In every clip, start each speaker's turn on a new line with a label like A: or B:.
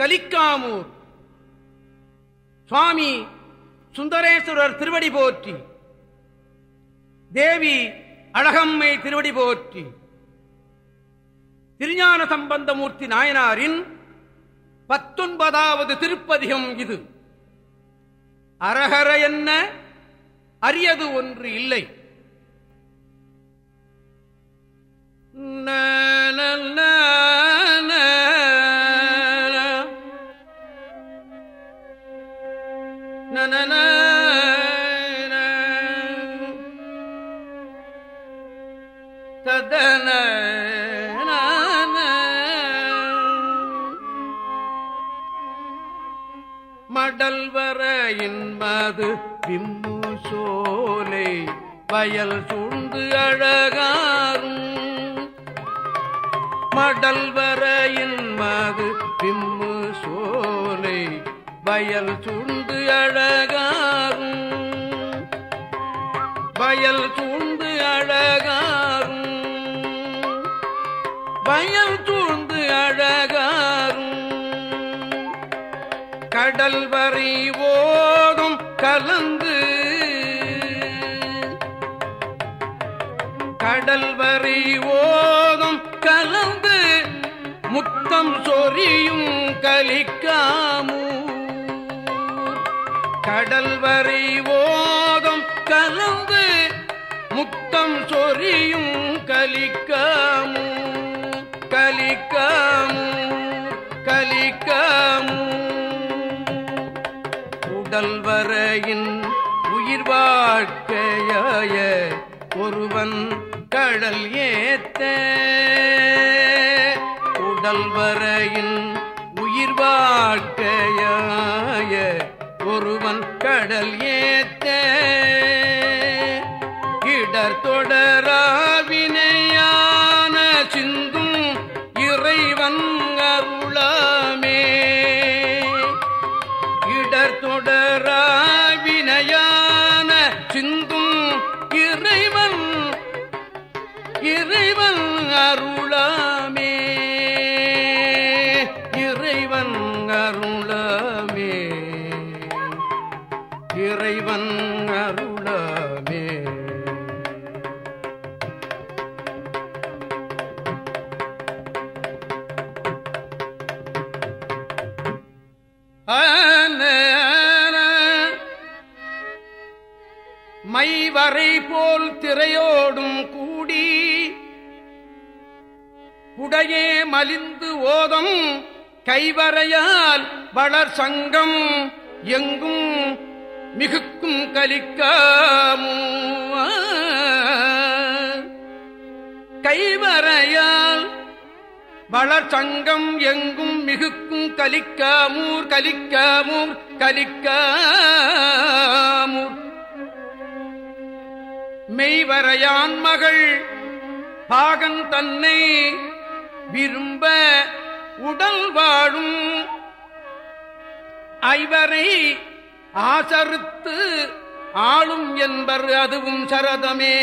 A: கலிக்காமூர். சுவாமி சுந்தரேஸ்வரர் திருவடி போற்றி. தேவி அழகம்மை திருவடி போற்றி. திருஞான சம்பந்தமூர்த்தி நாயனாரின் பத்தொன்பதாவது திருப்பதிகம் இது. அரகர என்ன? அரியது ஒன்று இல்லை. மடல் விம்மு சோலை வயல் சூழ்ந்து அழகாரும் மடல் வர இன்மது விம்மு சோலை வயல் சூழ்ந்து அழகாரும் வயல் சூழ்ந்து அழகாரும் வயல் சூழ்ந்து அழகாரும் கடல் வரை ஓதும் கலந்து. கடல் வரை ஓதும் கலந்து. முத்தம் சொரியும் கலிக்காமூர். கடல் வரை ஓதும் கலந்து. முத்தம் சொரியும் கலிக்காமூர். உலகின் உயிர் வாழ்க்கையாய ஒருவன் கடல் ஏத்த. உடல் வரையின் உயிர் வாழ்க்கையாய ஒருவன் கடல் ஏத்த. இறைவன் அருளாமே. இறைவன் அருளாமே. இறைவன் அருளாமே. ஆன மைவரை போல் திரையோடும் கூடி உடையே மலிந்து ஓதம் கைவரையால் வளர் சங்கம் எங்கும் மிகுக்கும் கலிக்காமூ கைவரையால் வளர் சங்கம் எங்கும் மிகுக்கும் கலிக்காமூர் கலிக்காமூர் கலிக்காமூர். மெய்வரையான் மகள் பாகன் தன்னை விரும்ப உடல் வாழும் ஐவரை ஆசருத்து ஆளும் என்பர் அதுவும் சரதமே.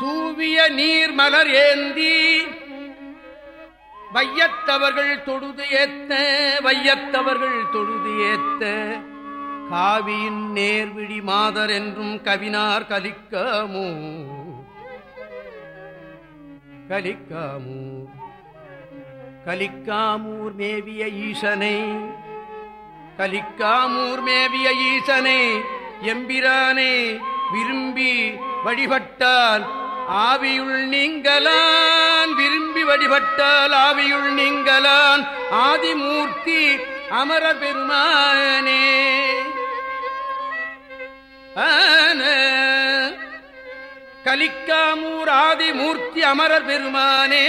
A: தூவிய நீர் மலர் ஏந்தி வையத்தவர்கள் தொழுது ஏத்த வையத்தவர்கள் தொழுது ஏத்த. காவியின் நேர்விழி மாதர் என்றும் கவினார் கலிக்காமோ. கலிக்காமூர் கலிக்காமூர் மேவிய ஈசனை. கலிக்காமூர் மேவிய ஈசனை. எம்பிரானே விரும்பி வழிபட்டால் ஆவியுள் நீங்களான் விரும்பி வழிபட்டால் ஆவியுள் நீங்களான் ஆதிமூர்த்தி அமர பெருமானே. கலிக்காமூர் ஆதிமூர்த்தி அமரர் பெருமானே.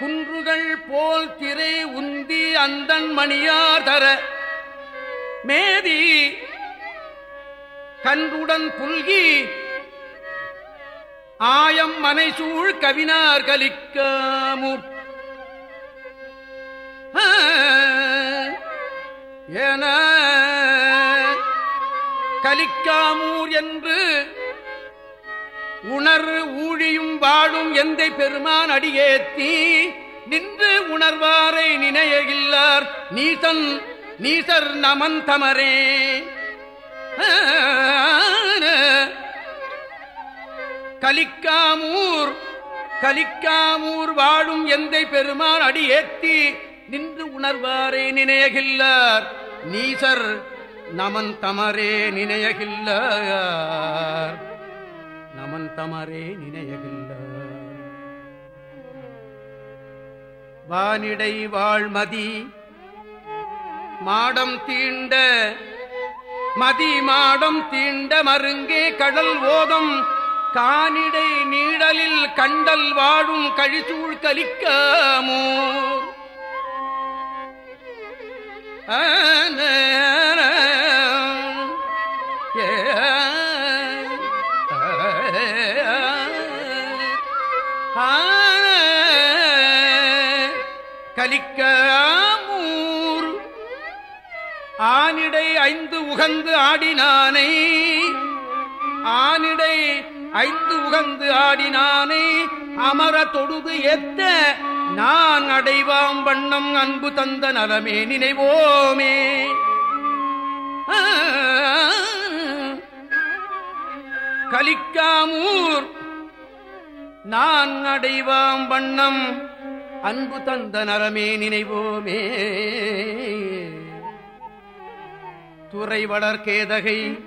A: குன்றுகள் போல் திரை உந்தி அந்தன் மணியார் தர மேதி கன்றுடன் புல்கி ஆயம் மனைசூழ் கவினார் கலிக்காமூர் என கலிக்காமூர் என்று உணர் ஊழியும் வாழும் எந்த பெருமான் அடியேத்தி. நின்று உணர்வாரை நினையில்லார் நீசன் நீசர் நமன் தமரே. கலிக்காமூர் கலிக்காமூர் வாழும் எந்த பெருமான் ஏத்தி நின்று உணர்வாரே நினையகில்லார். நீசர் நமன் தமரே நினையகில்லார். நமன் தமரே நினையகில்லார். வானிடை வாழ்மதி மாடம் தீண்ட மதி மாடம் தீண்ட மருங்கே கடல் ஓதம் கானிடை நீடலில் கண்டல் வாழும் கழிசூழ் கலிக்காமோ? கலிக்காமூர். ஆனிடை ஐந்து உகந்து ஆடினானை. ஆனிடை ஐந்து உகந்து ஆடினானே அமர தொடுது எத்த நான் அடைவாம் வண்ணம் அன்பு தந்த நலமே நினைவோமே. கலிக்காமூர் நான் அடைவாம் வண்ணம் அன்பு தந்த நலமே நினைவோமே. துறை வளர்கேதகை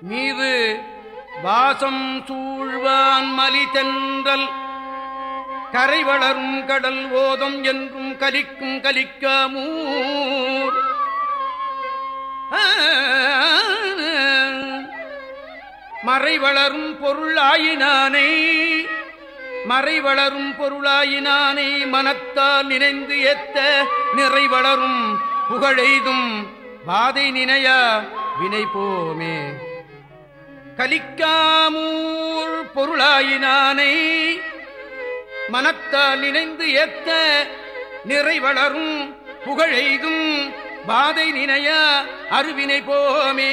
A: மீது வாசம் சூழ்வான் மலி தென்றல் கரை வளரும் கடல் ஓதம் என்றும் கலிக்கும் கலிக்காமூர். மறை வளரும் பொருள் மறை வளரும் பொருளாயினானை மனத்தால் நினைந்து ஏத்த நிறை வளரும் புகழெய்தும் பாதை நினையா வினை போமே கலிக்காமூர் பொருளாயினானை மனத்தால் நினைந்து ஏத்த நிறைவளரும் புகழெய்தும் பாதை நினைய அருவினை போமே.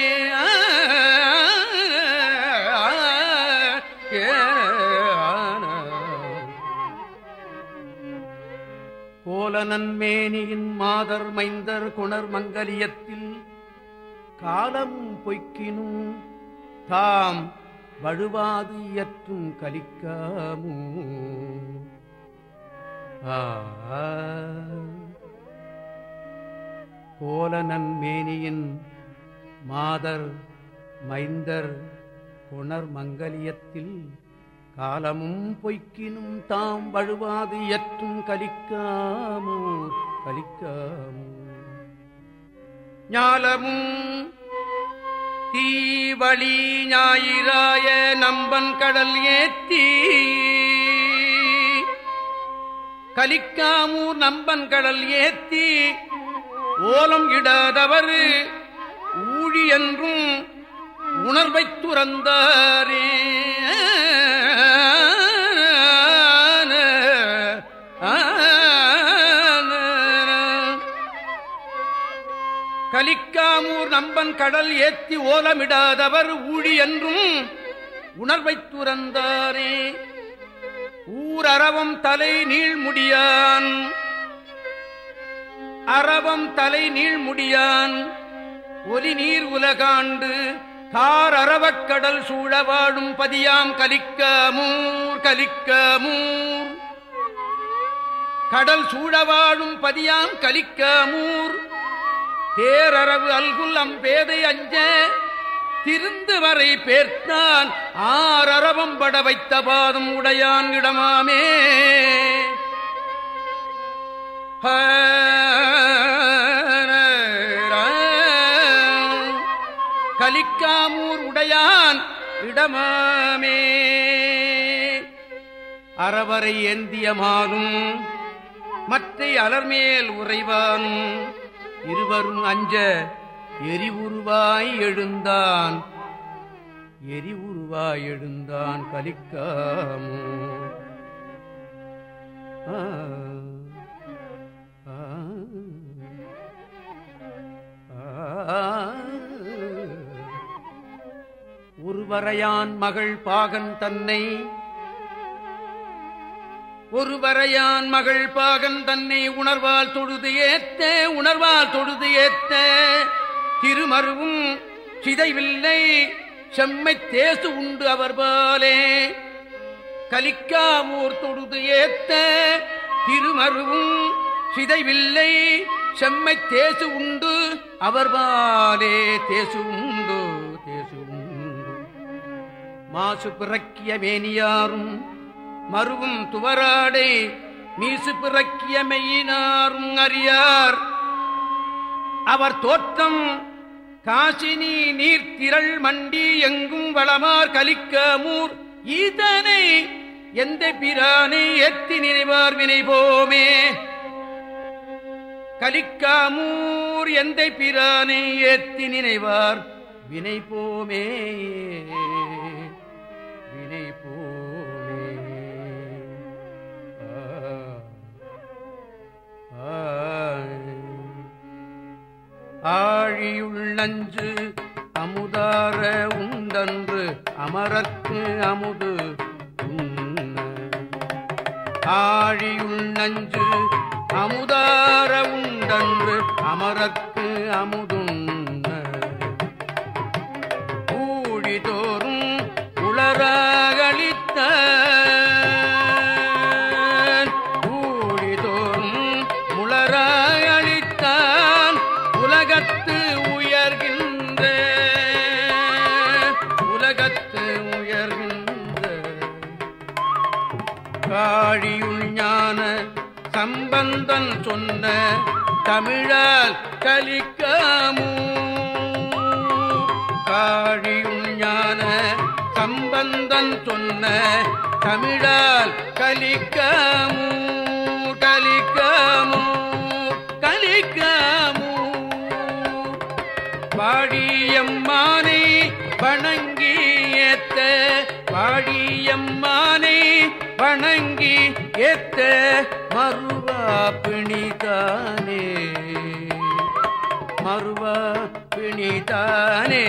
A: கோலநன்மேனியின் மாதர் மைந்தர் குணர் மங்கலியத்தில் காலம் பொய்க்கினும் தாம் வழுவாது இயற்றும் கலிக்காமோ. கோலனன் மேனியின் மாதர் மைந்தர் கொணர் மங்கலியத்தில் காலமும் பொய்க்கினும் தாம் வழுவாது இயற்றும் கலிக்காமோ. கலிக்காமோ. ஞாலமும் தீவழி ஞாயிறாய நம்பன் கடல் ஏத்தி. கலிக்காமூர் நம்பன் கடல் ஏத்தி. ஓலம் இடாதவர் ஊழி என்றும் உணர்வைத் துறந்தாரே. கலிக்காமூர் நம்பன் கடல் ஏத்தி ஓலமிடாதவர் ஊழி என்றும் உணர்வைத் துறந்தாரே. ஊர் அறவம் தலை நீழ்முடியான் அறவம் தலை நீழ்முடியான் ஒலி நீர் உலகாண்டு கார் அரவக்கடல் சூழ வாழும் பதியாம் கலிக்காமூர் கலிக்காமூர். கடல் சூழ வாழும் பதியாம் கலிக்காமூர். தேரறவு அல்குல்லம் பேதை அஞ்ச. திருந்து வரை பேர்த்தான் ஆரரவம் பட வைத்த பாதம் உடையான் இடமாமே. கலிக்காமூர் உடையான் இடமாமே. அறவரை ஏந்தியமானும் மற்ற அலர்மேல் உறைவானும் இருவரும் அஞ்ச எரிவுருவாய் எழுந்தான் எரி உருவாய் எழுந்தான் கலிக்காமோ ஆ, ஆ, ஆ. ஒருவரையான் மகள் பாகன் தன்னை ஒருவரையான் மகள் பாகன் தன்னை உணர்வால் தொழுது ஏத்த உணர்வால் தொழுது ஏத்த. திருமருவும் சிதைவில்லை செம்மை தேசு உண்டு அவர் போலே கலிக்காமூர் தொழுது ஏத்த திருமருவும் சிதைவில்லை செம்மை தேசு உண்டு அவர் பாலே தேசு உண்டு தேசு உண்டு. மாசு பிறக்கிய மேனியாரும் மறுவும் துவராடை மீசு பிறக்கியமையினாரும் அறியார். அவர் தோற்றம் காசினி நீர்த்திரள் மண்டி எங்கும் வளமார் கலிக்கமூர் ஈதனை எந்த பிரானை எத்தி நினைவார் வினைபோமே. கலிக்காமூர் எந்த பிரானை ஏத்தி நினைவார் வினைபோமே. ஆ. அமுதார உண்டன்று அமரர்க்கு அமுது உண்ண. ஆழியுள் நஞ்சு அமுதார உண்டன்று அமரர்க்கு அமுது சம்பந்தன் சொன்ன தமிழால் கலிக்காமூ? காழியுள் ஞான சம்பந்தன் சொன்ன தமிழால் கலிக்காமூ? கலிக்காமூ? கலிக்காமூ? வாழியம்மானை வணங்கி ஏத்த வாழியம்மானை வணங்கி ஏத்த மறுவா பிணிதானே மறுவா பிணிதானே